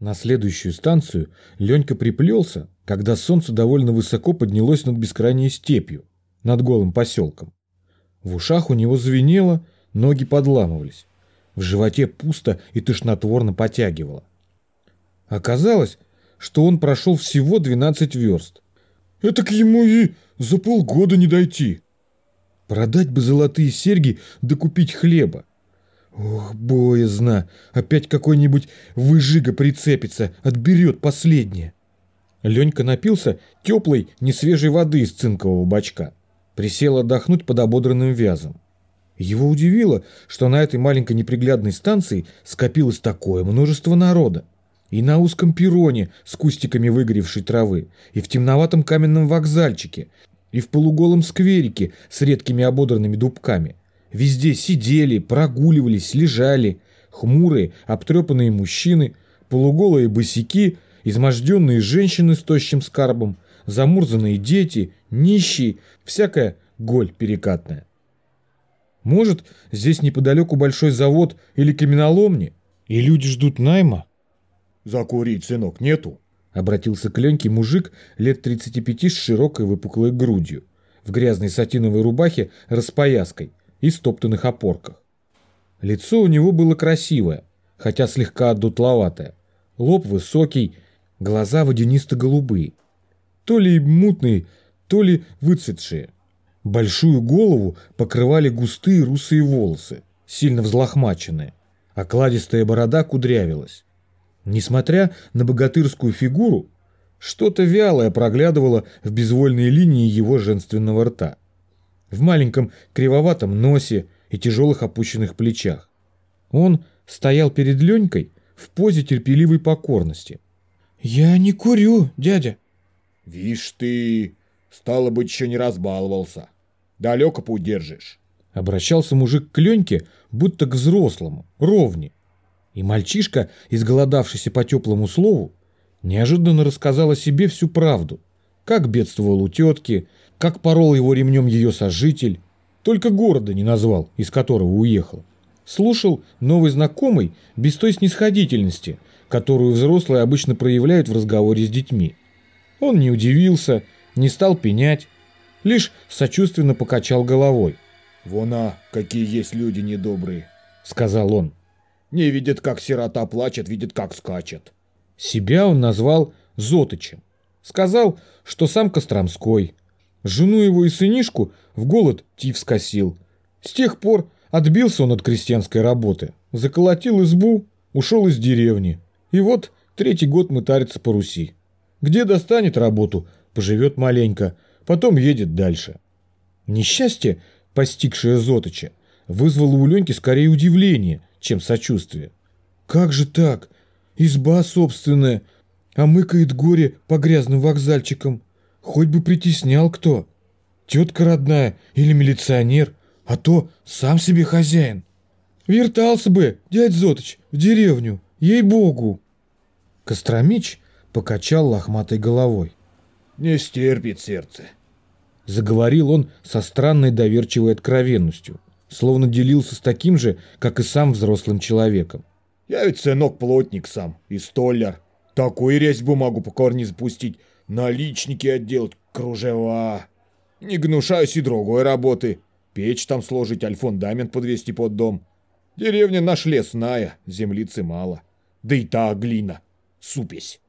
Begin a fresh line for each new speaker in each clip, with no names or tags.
На следующую станцию Ленька приплелся, когда солнце довольно высоко поднялось над бескрайней степью, над голым поселком. В ушах у него звенело, ноги подламывались. В животе пусто и тошнотворно потягивало. Оказалось, что он прошел всего 12 верст. Это к ему и за полгода не дойти. Продать бы золотые серьги да купить хлеба. Ох, боязно, опять какой-нибудь выжига прицепится, отберет последнее. Ленька напился теплой, несвежей воды из цинкового бачка. Присел отдохнуть под ободранным вязом. Его удивило, что на этой маленькой неприглядной станции скопилось такое множество народа. И на узком перроне с кустиками выгоревшей травы, и в темноватом каменном вокзальчике, и в полуголом скверике с редкими ободранными дубками. Везде сидели, прогуливались, лежали, хмурые, обтрепанные мужчины, полуголые босики, изможденные женщины с тощим скарбом, замурзанные дети, нищие, всякая голь перекатная. Может, здесь неподалеку большой завод или каменоломни, и люди ждут найма?
«Закурить, сынок, нету?»
Обратился к Леньке мужик лет 35 с широкой выпуклой грудью, в грязной сатиновой рубахе распояской и стоптанных опорках. Лицо у него было красивое, хотя слегка отдутловатое. Лоб высокий, глаза водянисто-голубые. То ли мутные, то ли выцветшие. Большую голову покрывали густые русые волосы, сильно взлохмаченные. Окладистая борода кудрявилась. Несмотря на богатырскую фигуру, что-то вялое проглядывало в безвольной линии его женственного рта. В маленьком кривоватом носе и тяжелых опущенных плечах. Он стоял перед Ленькой в позе терпеливой покорности. «Я не курю, дядя».
«Вишь ты, стало быть, еще не разбаловался. Далеко путь держишь».
Обращался мужик к Леньке, будто к взрослому, ровне. И мальчишка, изголодавшийся по теплому слову, неожиданно рассказал о себе всю правду. Как бедствовал у тетки, как порол его ремнем ее сожитель. Только города не назвал, из которого уехал. Слушал новый знакомый без той снисходительности, которую взрослые обычно проявляют в разговоре с детьми. Он не удивился, не стал пенять, лишь сочувственно покачал головой.
«Вон а, какие есть люди недобрые», —
сказал он.
Не видит, как сирота плачет, видит, как скачет.
Себя он назвал Зотычем. Сказал, что сам Костромской. Жену его и сынишку в голод тиф скосил. С тех пор отбился он от крестьянской работы. Заколотил избу, ушел из деревни. И вот третий год мытарится по Руси. Где достанет работу, поживет маленько, потом едет дальше. Несчастье, постигшее Зотыча, вызвало у Леньки скорее удивление, чем сочувствие. «Как же так? Изба собственная, а мыкает горе по грязным вокзальчикам. Хоть бы притеснял кто. Тетка родная или милиционер, а то сам себе хозяин. Вертался бы, дядь Зотыч, в деревню, ей-богу!» Костромич покачал лохматой головой.
«Не стерпит сердце», —
заговорил он со странной доверчивой откровенностью словно делился с таким же, как и сам взрослым человеком.
«Я ведь сынок-плотник сам и столяр. Такую резьбу могу по корни запустить, наличники отделать, кружева. Не гнушаюсь и другой работы. Печь там сложить, аль фундамент подвести под дом. Деревня наш лесная, землицы мало. Да и та глина, супесь.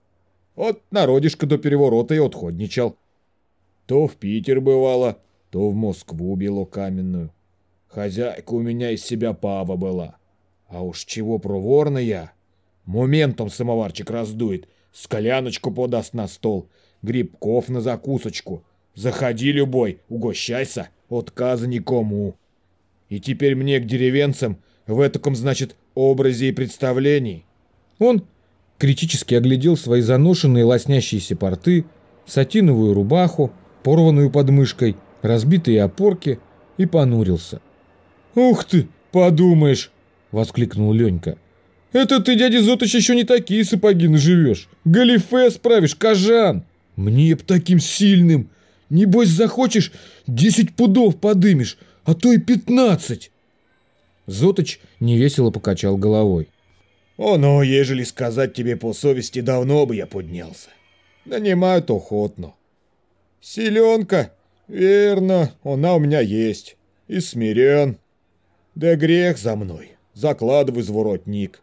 Вот народишко до переворота и отходничал. То в Питер бывало, то в Москву белокаменную. Хозяйка у меня из себя пава была. А уж чего проворная. Моментом самоварчик раздует, скаляночку подаст на стол, грибков на закусочку. Заходи, любой, угощайся, отказа никому. И теперь мне к деревенцам в этом, значит, образе и представлении.
Он критически оглядел свои заношенные лоснящиеся порты, сатиновую рубаху, порванную подмышкой, разбитые опорки и понурился. «Ух ты, подумаешь!» — воскликнул Ленька. «Это ты, дядя Зотыч, еще не такие сапоги наживешь. Галифе справишь, кожан! Мне б таким сильным! Небось захочешь, десять пудов подымешь, а то и пятнадцать!» Зотыч невесело покачал головой.
Оно, ежели сказать тебе по совести, давно бы я поднялся. Нанимают охотно. Селенка, верно, она у меня есть. И смирен. Да грех за мной. Закладывай зворотник.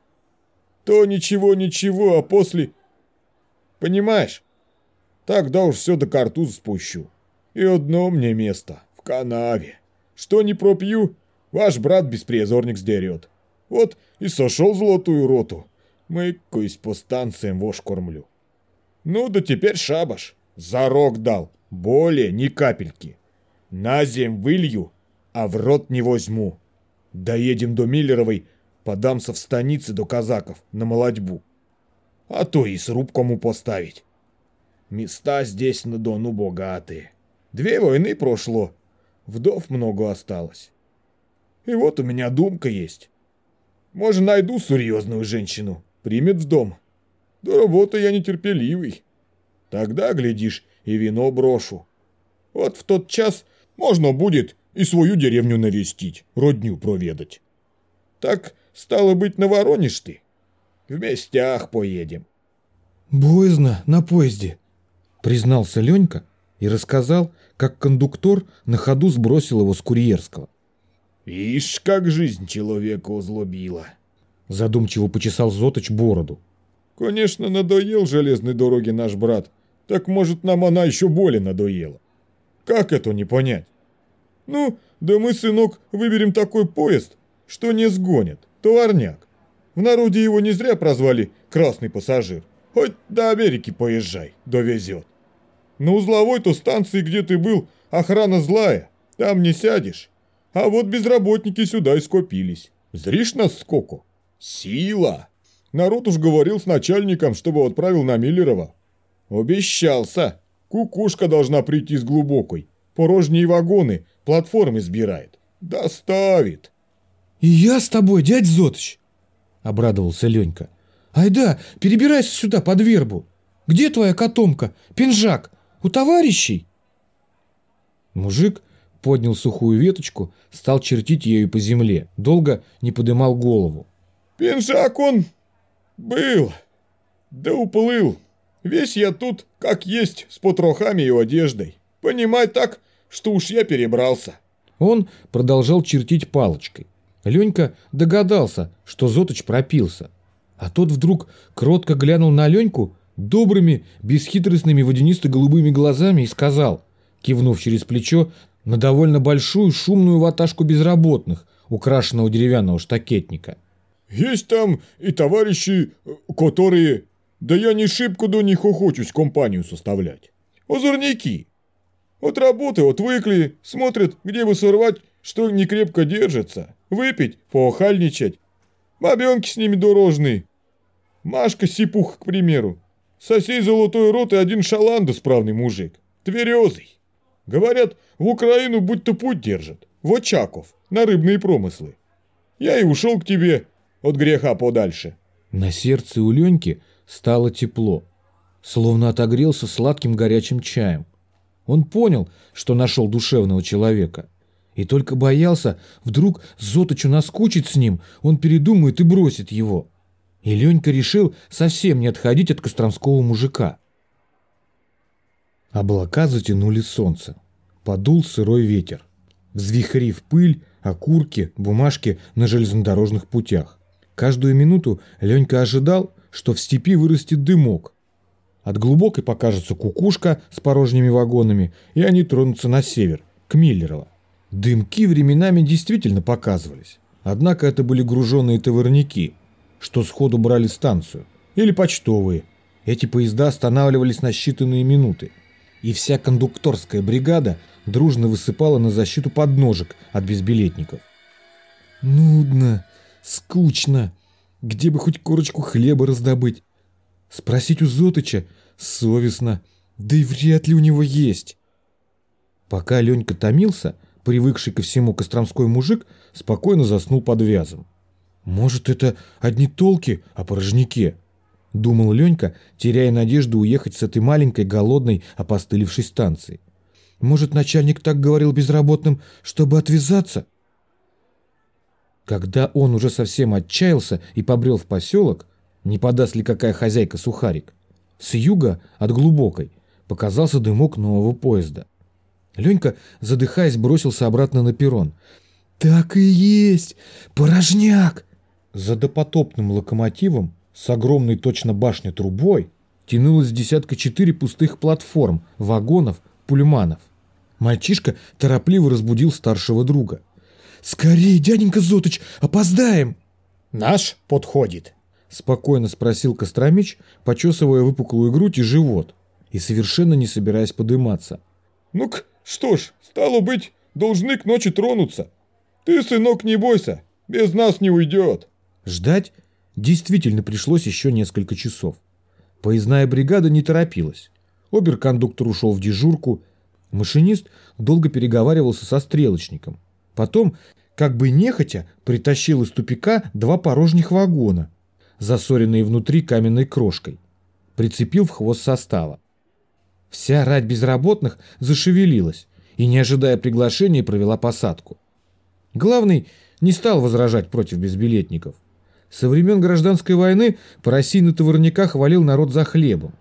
То ничего-ничего, а после... Понимаешь? Тогда уж все до картуза спущу. И одно мне место. В канаве. Что не пропью, ваш брат-беспризорник сдерет. Вот и сошел золотую роту. Мыкаюсь по станциям вож кормлю. Ну да теперь шабаш. Зарок дал. Более ни капельки. На зем вылью, а в рот не возьму. Доедем до Миллеровой, подамся в станице до казаков на молодьбу. А то и сруб кому поставить. Места здесь на Дону богатые. Две войны прошло, вдов много осталось. И вот у меня думка есть. Может, найду серьезную женщину, примет в дом. До работы я нетерпеливый. Тогда, глядишь, и вино брошу. Вот в тот час можно будет и свою деревню навестить, родню проведать. Так, стало быть, на Воронеж ты. В местях поедем.
Боязно на поезде, признался Ленька и рассказал, как кондуктор на ходу сбросил его с курьерского.
Ишь, как жизнь человека озлобила.
Задумчиво почесал Зотыч бороду.
Конечно, надоел железной дороге наш брат. Так может нам она еще более надоела. Как это не понять? Ну, да мы, сынок, выберем такой поезд, что не сгонит. Товарняк. В народе его не зря прозвали «красный пассажир». Хоть до Америки поезжай, довезет. На узловой-то станции, где ты был, охрана злая. Там не сядешь. А вот безработники сюда и скопились. Зришь нас сколько? Сила! Народ уж говорил с начальником, чтобы отправил на Миллерова. Обещался. Кукушка должна прийти с глубокой. Порожние вагоны, платформы сбирает. Доставит.
И я с тобой, дядь Зотыч, обрадовался Ленька. Айда, перебирайся сюда под вербу. Где твоя котомка? Пинжак? У товарищей? Мужик поднял сухую веточку, стал чертить ею по земле, долго не подымал голову.
«Пинжак он был, да уплыл. Весь я тут, как есть, с потрохами и одеждой. Понимай так, что уж я перебрался».
Он продолжал чертить палочкой. Ленька догадался, что Зотыч пропился. А тот вдруг кротко глянул на Леньку добрыми, бесхитростными водянисто-голубыми глазами и сказал, кивнув через плечо на довольно большую шумную ваташку безработных, украшенного деревянного штакетника.
«Есть там и товарищи, которые... Да я не шибко до них охочусь компанию составлять. Озорники. От работы отвыкли, смотрят, где бы сорвать, что не крепко держится, выпить, поохальничать. Бабенки с ними дорожные. Машка Сипух, к примеру. Сосей золотой рот и один шаланда справный мужик. Тверезый. Говорят, в Украину будто путь держат. В Очаков, на рыбные промыслы. Я и ушел к тебе от греха подальше.
На сердце у Леньки стало тепло, словно отогрелся сладким горячим чаем. Он понял, что нашел душевного человека. И только боялся, вдруг Зоточу наскучит с ним, он передумает и бросит его. И Ленька решил совсем не отходить от костромского мужика. Облака затянули солнце. Подул сырой ветер. Взвихрив пыль, окурки, бумажки на железнодорожных путях. Каждую минуту Ленька ожидал, что в степи вырастет дымок. От глубокой покажется кукушка с порожними вагонами, и они тронутся на север, к Миллерово. Дымки временами действительно показывались. Однако это были груженные товарники, что сходу брали станцию, или почтовые. Эти поезда останавливались на считанные минуты и вся кондукторская бригада дружно высыпала на защиту подножек от безбилетников. Нудно, скучно, где бы хоть корочку хлеба раздобыть. Спросить у Зотыча совестно, да и вряд ли у него есть. Пока Ленька томился, привыкший ко всему костромской мужик спокойно заснул под вязом. Может, это одни толки о порожнике? Думал Ленька, теряя надежду уехать с этой маленькой, голодной, опостылевшей станции. Может, начальник так говорил безработным, чтобы отвязаться? Когда он уже совсем отчаялся и побрел в поселок, не подаст ли какая хозяйка сухарик, с юга от глубокой показался дымок нового поезда. Ленька, задыхаясь, бросился обратно на перрон. «Так и есть! Порожняк!» За допотопным локомотивом с огромной точно башней трубой тянулось десятка четыре пустых платформ, вагонов, пульманов. Мальчишка торопливо разбудил старшего друга. «Скорей, дяденька Зотыч, опоздаем!»
«Наш подходит», —
спокойно спросил Костромич, почесывая выпуклую грудь и живот, и совершенно не собираясь подыматься.
«Ну-ка, что ж, стало быть, должны к ночи тронуться. Ты, сынок, не бойся, без нас не уйдет».
Ждать действительно пришлось еще несколько часов. Поездная бригада не торопилась. Оберкондуктор ушел в дежурку, машинист долго переговаривался со стрелочником. Потом, как бы нехотя, притащил из тупика два порожних вагона, засоренные внутри каменной крошкой. Прицепил в хвост состава. Вся рать безработных зашевелилась и, не ожидая приглашения, провела посадку. Главный не стал возражать против безбилетников. Со времен гражданской войны по России на товарниках валил народ за хлебом.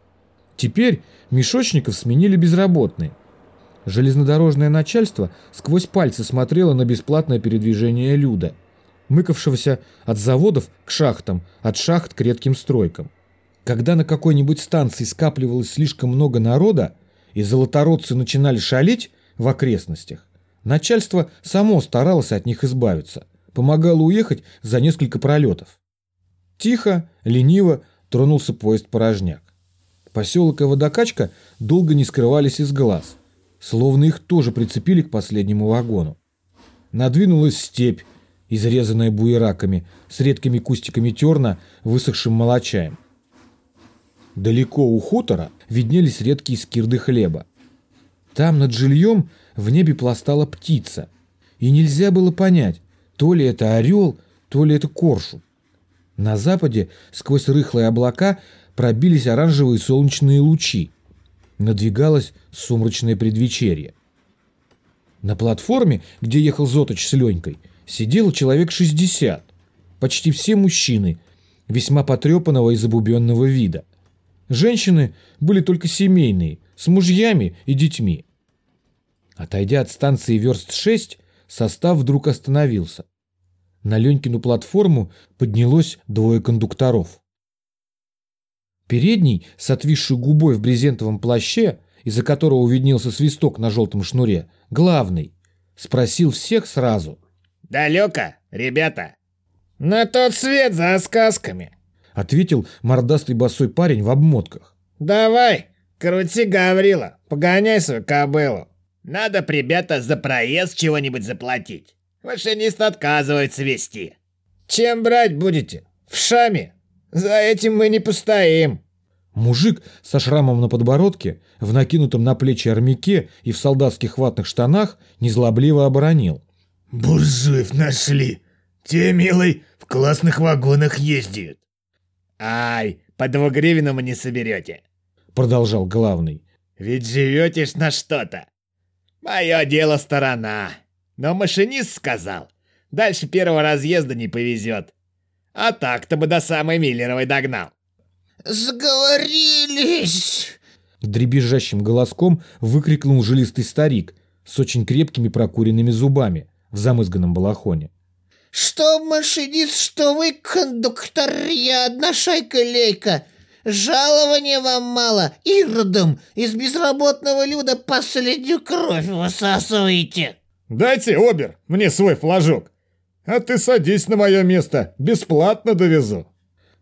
Теперь мешочников сменили безработные. Железнодорожное начальство сквозь пальцы смотрело на бесплатное передвижение люда, мыкавшегося от заводов к шахтам, от шахт к редким стройкам. Когда на какой-нибудь станции скапливалось слишком много народа, и золотородцы начинали шалить в окрестностях, начальство само старалось от них избавиться, помогало уехать за несколько пролетов. Тихо, лениво тронулся поезд-порожняк. Поселок и водокачка долго не скрывались из глаз, словно их тоже прицепили к последнему вагону. Надвинулась степь, изрезанная буераками, с редкими кустиками терна, высохшим молочаем. Далеко у хутора виднелись редкие скирды хлеба. Там над жильем в небе пластала птица, и нельзя было понять, то ли это орел, то ли это коршун. На западе сквозь рыхлые облака пробились оранжевые солнечные лучи. Надвигалось сумрачное предвечерье. На платформе, где ехал Зоточ с Ленькой, сидело человек 60. Почти все мужчины, весьма потрепанного и забубенного вида. Женщины были только семейные, с мужьями и детьми. Отойдя от станции верст 6, состав вдруг остановился. На Ленькину платформу поднялось двое кондукторов. Передний, с отвисшей губой в брезентовом плаще, из-за которого виднелся свисток на желтом шнуре, главный, спросил всех сразу.
«Далеко, ребята?» «На тот свет за сказками», —
ответил мордастый босой парень в обмотках.
«Давай, крути, Гаврила, погоняй свою кобылу. Надо, ребята, за проезд чего-нибудь заплатить. Машинист отказывается вести. Чем брать будете? В шаме? За этим мы не постоим.
Мужик со шрамом на подбородке, в накинутом на плечи армяке и в солдатских ватных штанах незлобливо оборонил.
«Буржуев нашли. Те, милый, в классных вагонах ездят».
«Ай, по двугривенному не соберете», —
продолжал главный.
«Ведь живете ж на что-то. Мое дело сторона. Но машинист сказал, дальше первого разъезда не повезет. А так-то бы до самой Миллеровой догнал.
«Сговорились!»
Дребезжащим голоском выкрикнул жилистый старик с очень крепкими прокуренными зубами в замызганном балахоне.
«Что машинист, что вы кондуктория, одна шайка-лейка! Жалования вам мало, иродом из безработного люда последнюю кровь высасываете!»
«Дайте, Обер, мне свой флажок!» А ты садись на мое место, бесплатно довезу.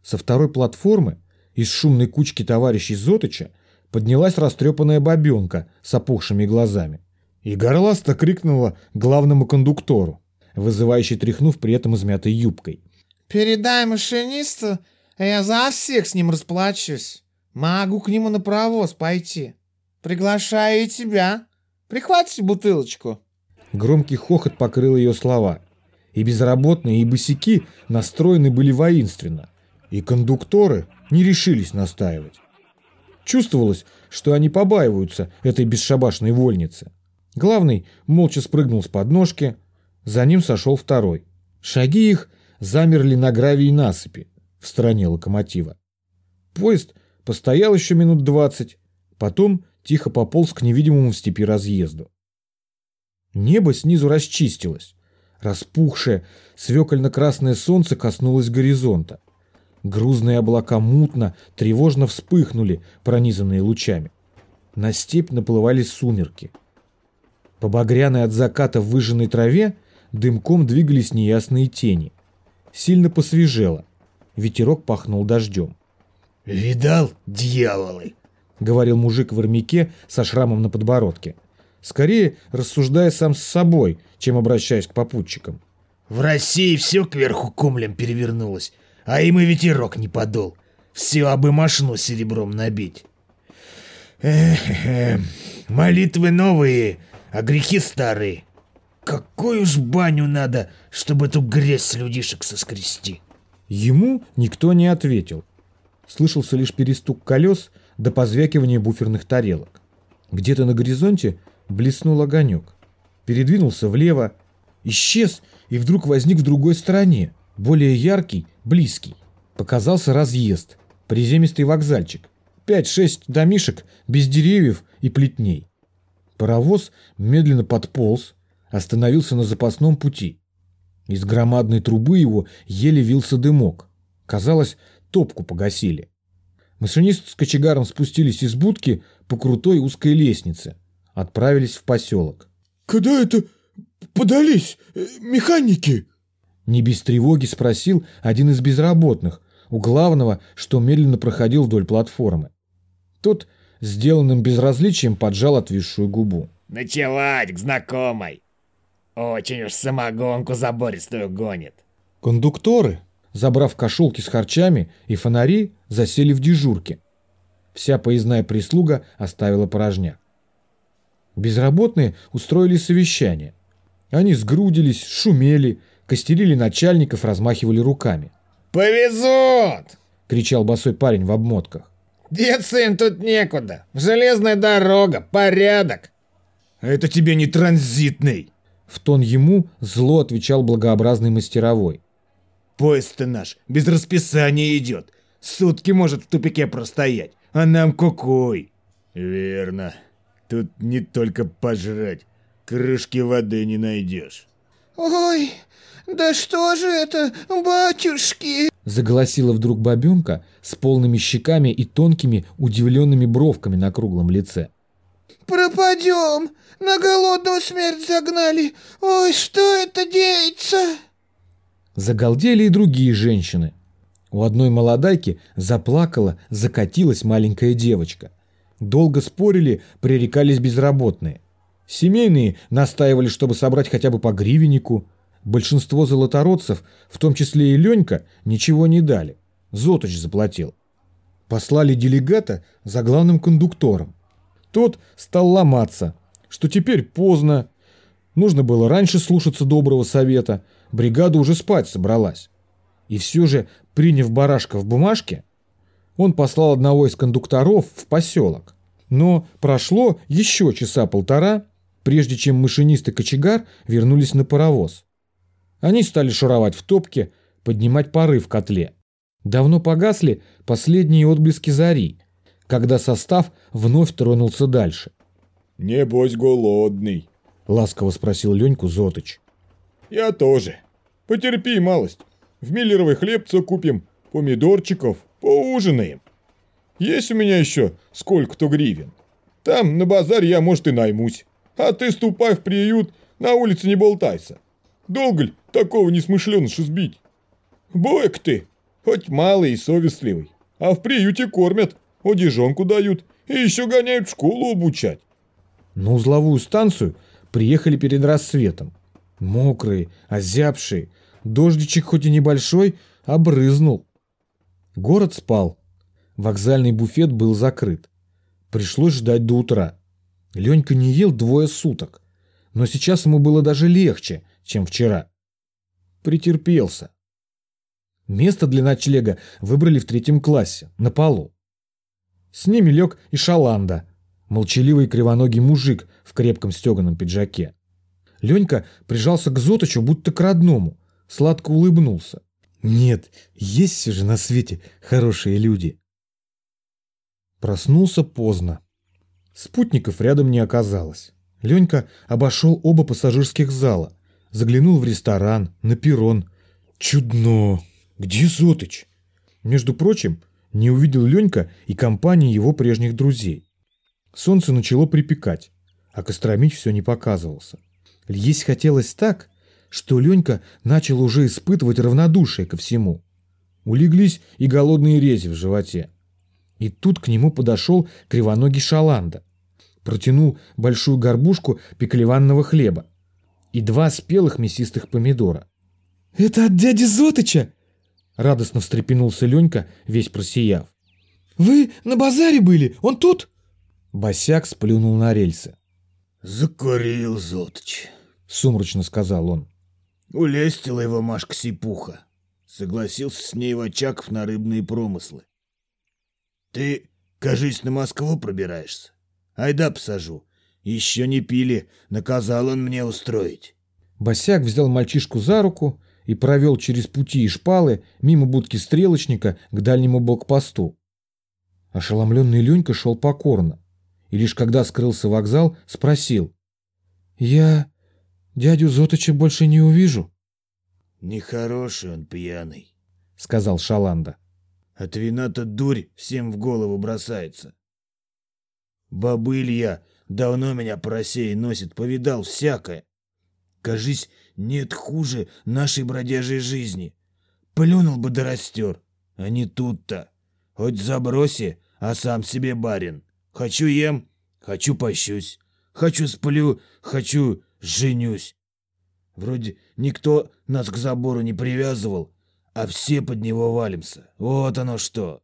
Со второй платформы из шумной кучки товарищей Зотыча поднялась растрепанная бабенка с опухшими глазами. И горласто крикнула главному кондуктору, вызывающе тряхнув при этом измятой юбкой.
«Передай машинисту, я за всех с ним расплачусь. Могу к нему на провоз пойти. Приглашаю и тебя. Прихватите бутылочку».
Громкий хохот покрыл ее слова – и безработные, и босики настроены были воинственно, и кондукторы не решились настаивать. Чувствовалось, что они побаиваются этой бесшабашной вольницы. Главный молча спрыгнул с подножки, за ним сошел второй. Шаги их замерли на гравии насыпи в стороне локомотива. Поезд постоял еще минут двадцать, потом тихо пополз к невидимому в степи разъезду. Небо снизу расчистилось. Распухшее, свекольно-красное солнце коснулось горизонта. Грузные облака мутно, тревожно вспыхнули, пронизанные лучами. На степь наплывали сумерки. По багряной от заката выжженной траве дымком двигались неясные тени. Сильно посвежело. Ветерок пахнул дождем.
«Видал, дьяволы?»
— говорил мужик в армяке со шрамом на подбородке. Скорее рассуждая сам с собой, чем обращаясь к попутчикам.
«В России все кверху комлем перевернулось, а им и ветерок не подол. Все абы машну серебром набить. Эх, эх, молитвы новые, а грехи старые. Какую ж баню надо, чтобы эту грязь с людишек соскрести?»
Ему никто не ответил. Слышался лишь перестук колес до позвякивания буферных тарелок. Где-то на горизонте блеснул огонек. Передвинулся влево, исчез и вдруг возник в другой стороне, более яркий, близкий. Показался разъезд, приземистый вокзальчик. Пять-шесть домишек без деревьев и плетней. Паровоз медленно подполз, остановился на запасном пути. Из громадной трубы его еле вился дымок. Казалось, топку погасили. Машинист с кочегаром спустились из будки по крутой узкой лестнице. Отправились в поселок.
«Когда это подались э, механики?»
Не без тревоги спросил один из безработных, у главного, что медленно проходил вдоль платформы. Тот, сделанным безразличием, поджал отвисшую губу.
Ночевать к знакомой. Очень уж самогонку забористую гонит.
Кондукторы, забрав кошелки с харчами и фонари, засели в дежурке. Вся поездная прислуга оставила порожняк. Безработные устроили совещание. Они сгрудились, шумели, костерили начальников, размахивали руками.
«Повезут!»
— кричал босой парень в обмотках.
«Деться им тут некуда. Железная дорога, порядок!»
«Это тебе не транзитный!»
В тон ему зло отвечал благообразный мастеровой.
Поезд-то наш без расписания идет. Сутки может в тупике простоять, а нам кукуй.
«Верно. Тут не только пожрать. Крышки воды не найдешь».
Ой, да что же это, батюшки?
Заголосила вдруг бабенка с полными щеками и тонкими удивленными бровками на круглом лице.
Пропадем, на голодную смерть загнали. Ой, что это деется?
Загалдели и другие женщины. У одной молодайки заплакала, закатилась маленькая девочка. Долго спорили, пререкались безработные. Семейные настаивали, чтобы собрать хотя бы по гривеннику. Большинство золотородцев, в том числе и Ленька, ничего не дали. Зоточ заплатил. Послали делегата за главным кондуктором. Тот стал ломаться, что теперь поздно. Нужно было раньше слушаться доброго совета. Бригада уже спать собралась. И все же, приняв барашка в бумажке, он послал одного из кондукторов в поселок. Но прошло еще часа полтора, прежде чем машинист и кочегар вернулись на паровоз. Они стали шуровать в топке, поднимать пары в котле. Давно погасли последние отблески зари, когда состав вновь тронулся дальше.
«Небось голодный», —
ласково спросил Леньку Зотыч.
«Я тоже. Потерпи малость. В миллеровый хлебца купим, помидорчиков, поужинаем. Есть у меня еще сколько-то гривен. Там, на базаре, я, может, и наймусь. А ты ступай в приют, на улице не болтайся. Долго ли такого несмышленыша сбить? Бойк ты, хоть малый и совестливый. А в приюте кормят, одежонку дают и еще гоняют в школу обучать.
На узловую станцию приехали перед рассветом. Мокрые, озябшие, дождичек хоть и небольшой, обрызнул. Город спал. Вокзальный буфет был закрыт. Пришлось ждать до утра. Ленька не ел двое суток, но сейчас ему было даже легче, чем вчера. Претерпелся. Место для ночлега выбрали в третьем классе, на полу. С ними лег и Шаланда, молчаливый кривоногий мужик в крепком стеганом пиджаке. Ленька прижался к Зоточу, будто к родному, сладко улыбнулся. Нет, есть все же на свете хорошие люди. Проснулся поздно. Спутников рядом не оказалось. Ленька обошел оба пассажирских зала, заглянул в ресторан, на перрон. Чудно! Где Зотыч? Между прочим, не увидел Ленька и компании его прежних друзей. Солнце начало припекать, а Костромич все не показывался. Есть хотелось так, что Ленька начал уже испытывать равнодушие ко всему. Улеглись и голодные рези в животе. И тут к нему подошел кривоногий шаланда. Протянул большую горбушку пеклеванного хлеба и два спелых мясистых помидора. «Это от дяди Зотыча!» Радостно встрепенулся Ленька, весь просияв. «Вы на базаре были? Он тут?» Босяк сплюнул на рельсы.
«Закурил Зотыч», —
сумрачно сказал он.
Улестила его Машка Сипуха. Согласился с ней в Очаков на рыбные промыслы. Ты, кажись, на Москву пробираешься. Айда посажу. Еще не пили, наказал он мне устроить.
Босяк взял мальчишку за руку и провел через пути и шпалы мимо будки стрелочника к дальнему блокпосту. Ошеломленный Ленька шел покорно, и лишь когда скрылся вокзал, спросил. «Я дядю Зотыча больше не увижу?»
«Нехороший он пьяный», —
сказал Шаланда.
От вина-то дурь всем в голову бросается. Бабы Илья давно меня по России носит, повидал всякое. Кажись, нет хуже нашей бродяжей жизни. Плюнул бы да растер, а не тут-то. Хоть заброси, а сам себе барин. Хочу ем, хочу пощусь. Хочу сплю, хочу женюсь. Вроде никто нас к забору не привязывал, а все под него валимся. Вот оно что.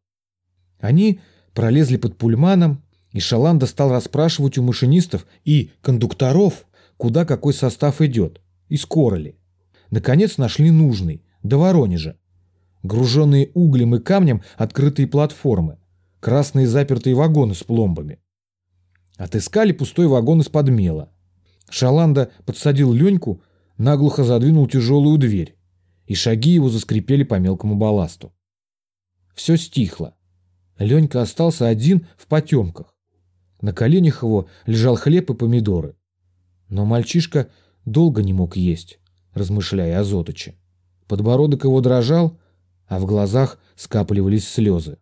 Они пролезли под пульманом, и Шаланда стал расспрашивать у машинистов и кондукторов, куда какой состав идет, и скоро ли. Наконец нашли нужный, до Воронежа. Груженные углем и камнем открытые платформы, красные запертые вагоны с пломбами. Отыскали пустой вагон из-под мела. Шаланда подсадил Леньку, наглухо задвинул тяжелую дверь и шаги его заскрипели по мелкому балласту. Все стихло. Ленька остался один в потемках. На коленях его лежал хлеб и помидоры. Но мальчишка долго не мог есть, размышляя о Зоточе. Подбородок его дрожал, а в глазах скапливались слезы.